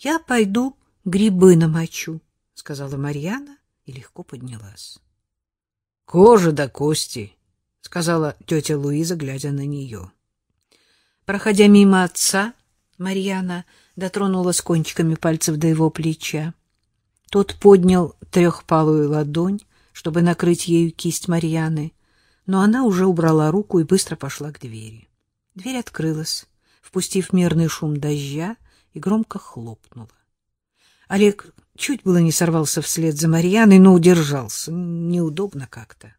Я пойду грибы намочу, — сказала Марьяна и легко поднялась. — Кожа до кости, — сказала тетя Луиза, глядя на нее. Проходя мимо отца, Марьяна дотронулась кончиками пальцев до его плеча. Тот поднял трехпалую ладонь, чтобы накрыть ею кисть Марьяны, но она уже убрала руку и быстро пошла к двери. Дверь открылась, впустив мерный шум дождя, и громко хлопнула. Олег чуть было не сорвался вслед за Марьяной, но удержался. Неудобно как-то.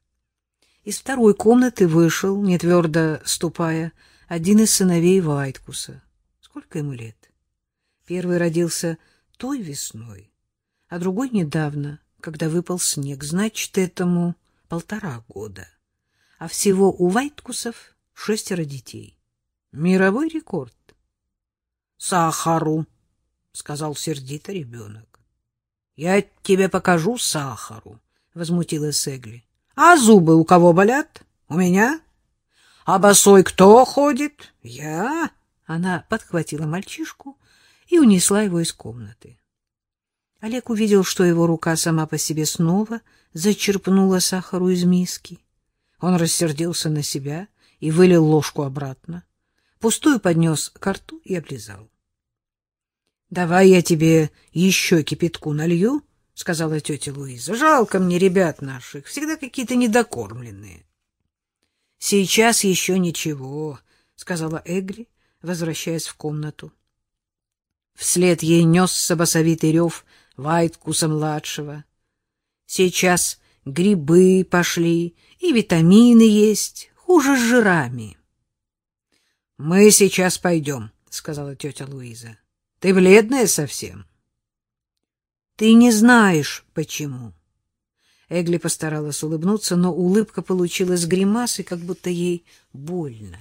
Из второй комнаты вышел, не твердо ступая, один из сыновей Вайткуса. Сколько ему лет? Первый родился той весной, а другой недавно, когда выпал снег. Значит, этому полтора года. А всего у Вайткусов шестеро детей. Мировой рекорд. Сахару, сказал сердито ребенок. Я тебе покажу сахару, возмутилась Эгли. А зубы у кого болят? У меня? А босой кто ходит? Я. Она подхватила мальчишку и унесла его из комнаты. Олег увидел, что его рука сама по себе снова зачерпнула сахару из миски. Он рассердился на себя и вылил ложку обратно. Пустую поднес к рту и облизал. — Давай я тебе еще кипятку налью, — сказала тетя Луиза. — Жалко мне ребят наших, всегда какие-то недокормленные. — Сейчас еще ничего, — сказала Эгри, возвращаясь в комнату. Вслед ей несся басовитый рев Вайткуса-младшего. Сейчас грибы пошли, и витамины есть, хуже с жирами. — Мы сейчас пойдем, — сказала тетя Луиза. Ты бледная совсем. Ты не знаешь, почему. Эгли постаралась улыбнуться, но улыбка получилась гримасой, как будто ей больно.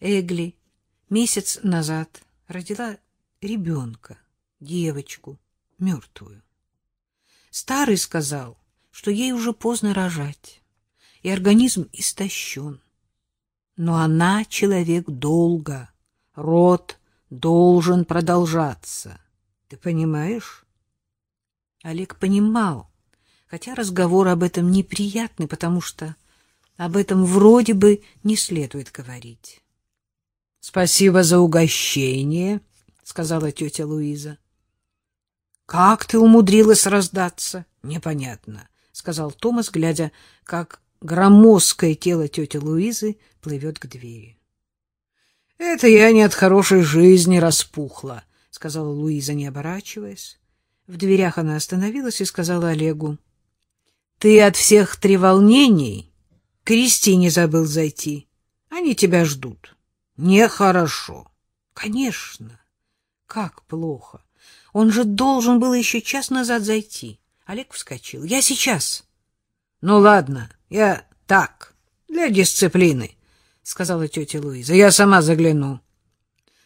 Эгли месяц назад родила ребенка, девочку, мертвую. Старый сказал, что ей уже поздно рожать, и организм истощен. Но она человек долго, род должен продолжаться. Ты понимаешь? Олег понимал, хотя разговор об этом неприятный, потому что об этом вроде бы не следует говорить. — Спасибо за угощение, — сказала тетя Луиза. — Как ты умудрилась раздаться? — Непонятно, — сказал Томас, глядя, как громоздкое тело тети Луизы плывет к двери. — Это я не от хорошей жизни распухла, — сказала Луиза, не оборачиваясь. В дверях она остановилась и сказала Олегу. — Ты от всех треволнений Кристине забыл зайти. Они тебя ждут. Нехорошо. — Конечно. Как плохо. Он же должен был еще час назад зайти. Олег вскочил. — Я сейчас. — Ну, ладно, я так, для дисциплины сказала тетя Луиза. Я сама загляну.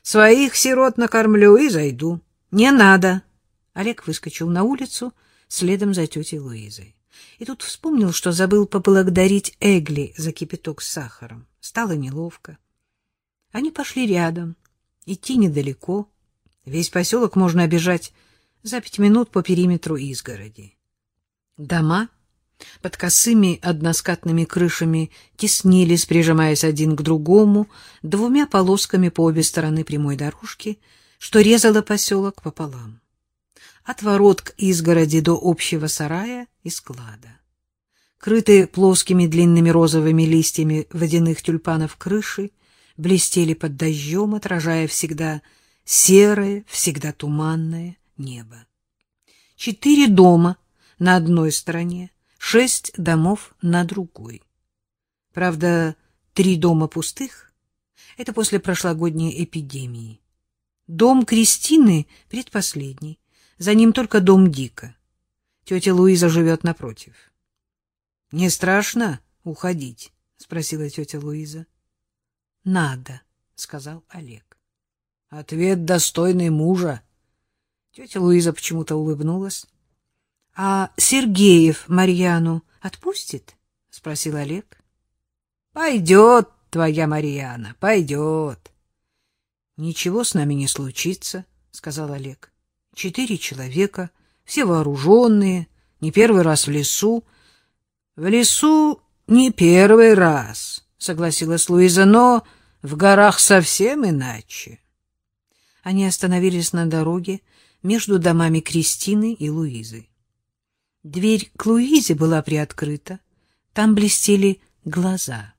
Своих сирот накормлю и зайду. Не надо. Олег выскочил на улицу следом за тетей Луизой. И тут вспомнил, что забыл поблагодарить Эгли за кипяток с сахаром. Стало неловко. Они пошли рядом. Идти недалеко. Весь поселок можно обижать за пять минут по периметру изгороди. Дома под косыми односкатными крышами теснились, прижимаясь один к другому, двумя полосками по обе стороны прямой дорожки, что резала поселок пополам. От ворот к изгороди до общего сарая и склада. Крытые плоскими длинными розовыми листьями водяных тюльпанов крыши блестели под дождем, отражая всегда серое, всегда туманное небо. Четыре дома на одной стороне, шесть домов на другой. Правда, три дома пустых — это после прошлогодней эпидемии. Дом Кристины предпоследний, за ним только дом Дика. Тетя Луиза живет напротив. — Не страшно уходить? — спросила тетя Луиза. — Надо, — сказал Олег. — Ответ достойный мужа. Тетя Луиза почему-то улыбнулась. — А Сергеев Марьяну отпустит? — спросил Олег. — Пойдет твоя Марьяна, пойдет. — Ничего с нами не случится, — сказал Олег. Четыре человека, все вооруженные, не первый раз в лесу. — В лесу не первый раз, — согласилась Луиза, — но в горах совсем иначе. Они остановились на дороге между домами Кристины и Луизы. Дверь к Луизе была приоткрыта, там блестели глаза.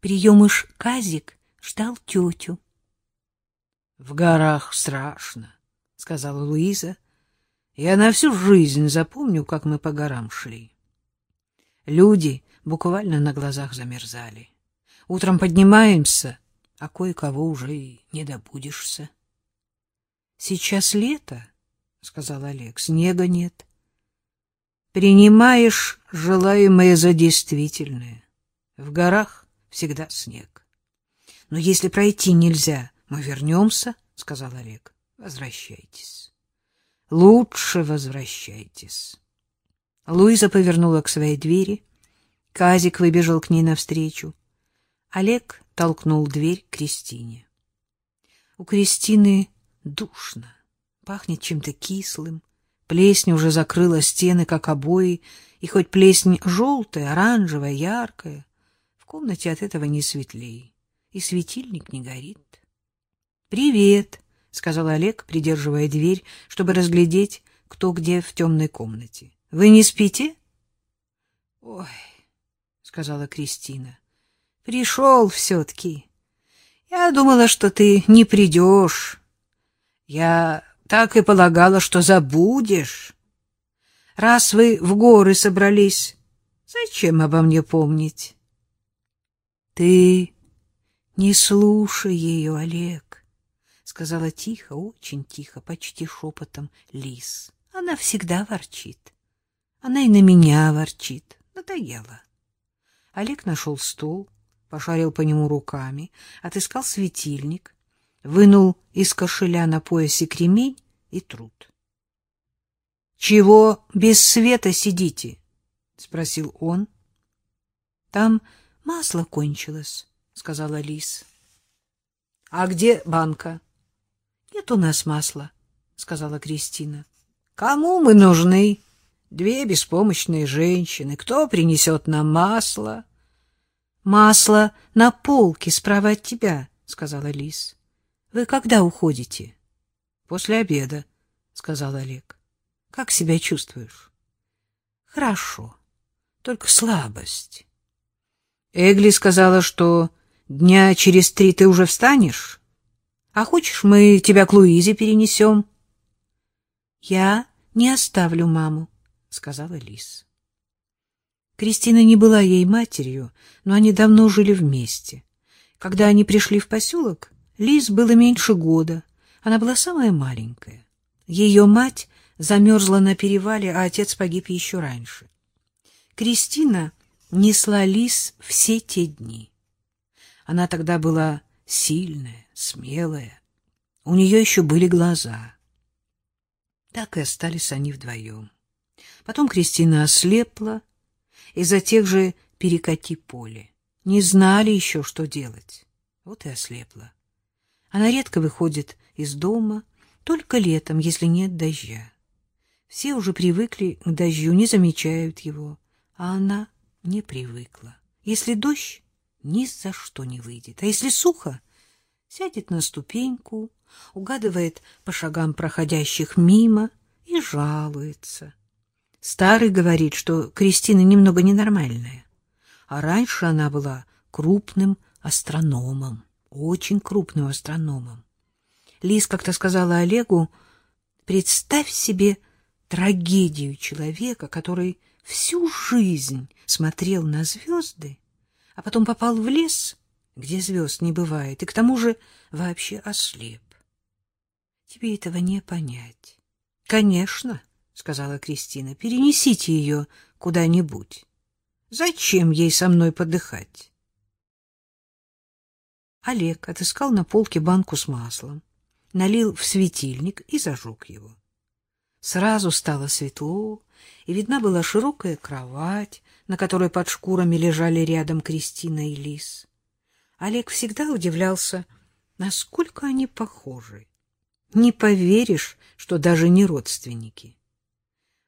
Приемыш Казик ждал тетю. — В горах страшно, — сказала Луиза. — Я на всю жизнь запомню, как мы по горам шли. Люди буквально на глазах замерзали. Утром поднимаемся, а кое-кого уже и не добудешься. — Сейчас лето, — сказал Олег, — снега нет. Принимаешь желаемое за действительное. В горах всегда снег. Но если пройти нельзя, мы вернемся, — сказал Олег. — Возвращайтесь. Лучше возвращайтесь. Луиза повернула к своей двери. Казик выбежал к ней навстречу. Олег толкнул дверь Кристине. У Кристины душно, пахнет чем-то кислым. Плесень уже закрыла стены, как обои, и хоть плесень желтая, оранжевая, яркая, в комнате от этого не светлее, и светильник не горит. «Привет!» — сказал Олег, придерживая дверь, чтобы разглядеть, кто где в темной комнате. «Вы не спите?» «Ой!» — сказала Кристина. Пришел все-таки. Я думала, что ты не придешь. Я так и полагала, что забудешь. Раз вы в горы собрались, зачем обо мне помнить? Ты не слушай ее, Олег, — сказала тихо, очень тихо, почти шепотом Лис. Она всегда ворчит. Она и на меня ворчит. Надоело. Олег нашел стул, пошарил по нему руками, отыскал светильник, вынул из кошеля на поясе кремень и труд. — Чего без света сидите? — спросил он. — Там масло кончилось, — сказала Лис. — А где банка? — Нет у нас масла, — сказала Кристина. — Кому мы нужны? Две беспомощные женщины. Кто принесет нам масло? — Масло на полке справа от тебя, сказала Лис. Вы когда уходите? После обеда, сказал Олег. Как себя чувствуешь? Хорошо. Только слабость. Эгли сказала, что дня через три ты уже встанешь. А хочешь, мы тебя к Луизе перенесем? Я не оставлю маму, сказала Лис. Кристина не была ей матерью, но они давно жили вместе. Когда они пришли в поселок, Лиз было меньше года, она была самая маленькая. Ее мать замерзла на перевале, а отец погиб еще раньше. Кристина несла Лиз все те дни. Она тогда была сильная, смелая. У нее еще были глаза. Так и остались они вдвоем. Потом Кристина ослепла, из-за тех же перекати поле. Не знали еще, что делать. Вот и ослепла. Она редко выходит из дома, только летом, если нет дождя. Все уже привыкли к дождю, не замечают его, а она не привыкла. Если дождь, ни за что не выйдет, а если сухо, сядет на ступеньку, угадывает по шагам проходящих мимо и жалуется — Старый говорит, что Кристина немного ненормальная. А раньше она была крупным астрономом, очень крупным астрономом. Лиз как-то сказала Олегу, представь себе трагедию человека, который всю жизнь смотрел на звезды, а потом попал в лес, где звезд не бывает, и к тому же вообще ослеп. Тебе этого не понять. Конечно, — сказала Кристина. — Перенесите ее куда-нибудь. Зачем ей со мной подыхать? Олег отыскал на полке банку с маслом, налил в светильник и зажег его. Сразу стало светло, и видна была широкая кровать, на которой под шкурами лежали рядом Кристина и Лис. Олег всегда удивлялся, насколько они похожи. Не поверишь, что даже не родственники.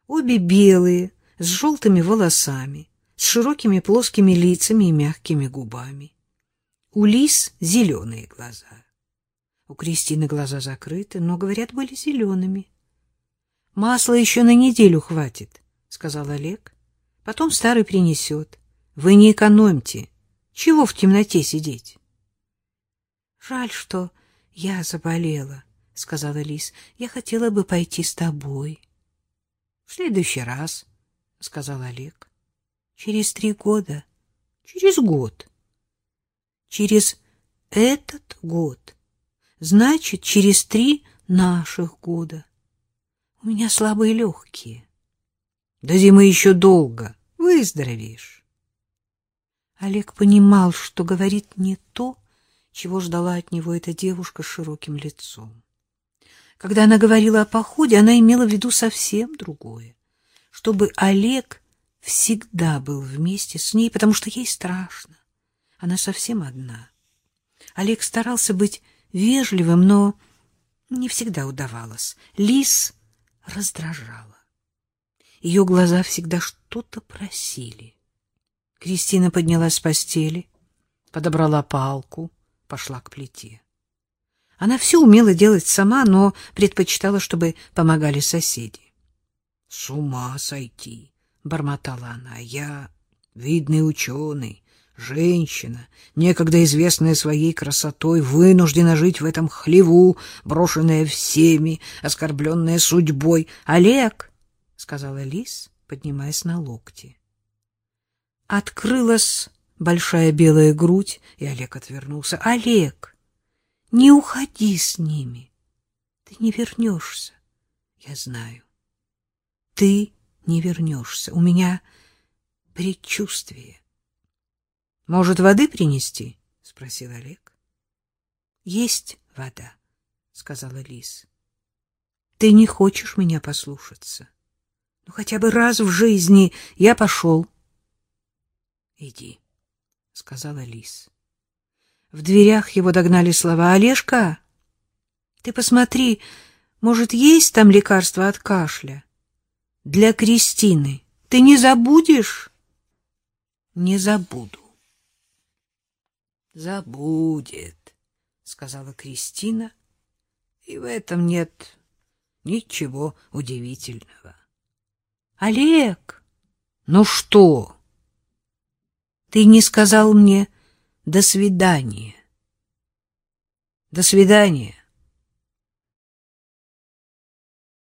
Обе белые, с желтыми волосами, с широкими плоскими лицами и мягкими губами. У Лис зеленые глаза. У Кристины глаза закрыты, но, говорят, были зелеными. — Масла еще на неделю хватит, — сказал Олег. — Потом старый принесет. Вы не экономьте. Чего в темноте сидеть? — Жаль, что я заболела, — сказала Лис. — Я хотела бы пойти с тобой. — В следующий раз, — сказал Олег. — Через три года. — Через год. — Через этот год. Значит, через три наших года. У меня слабые легкие. До зимы еще долго. Выздоровеешь. Олег понимал, что говорит не то, чего ждала от него эта девушка с широким лицом. Когда она говорила о походе, она имела в виду совсем другое. Чтобы Олег всегда был вместе с ней, потому что ей страшно. Она совсем одна. Олег старался быть вежливым, но не всегда удавалось. Лис раздражала. Ее глаза всегда что-то просили. Кристина поднялась с постели, подобрала палку, пошла к плите. Она все умела делать сама, но предпочитала, чтобы помогали соседи. — С ума сойти! — бормотала она. — Я видный ученый, женщина, некогда известная своей красотой, вынуждена жить в этом хлеву, брошенная всеми, оскорбленная судьбой. — Олег! — сказала Лис, поднимаясь на локти. Открылась большая белая грудь, и Олег отвернулся. — Олег! Не уходи с ними. Ты не вернешься. Я знаю. Ты не вернешься. У меня предчувствие. — Может, воды принести? — спросил Олег. — Есть вода, — сказала Лис. — Ты не хочешь меня послушаться? Ну, хотя бы раз в жизни я пошел. — Иди, — сказала Лис. В дверях его догнали слова. — Олежка, ты посмотри, может, есть там лекарство от кашля? Для Кристины. Ты не забудешь? — Не забуду. — Забудет, — сказала Кристина, — и в этом нет ничего удивительного. — Олег! Ну что? Ты не сказал мне до свидания. До свидания.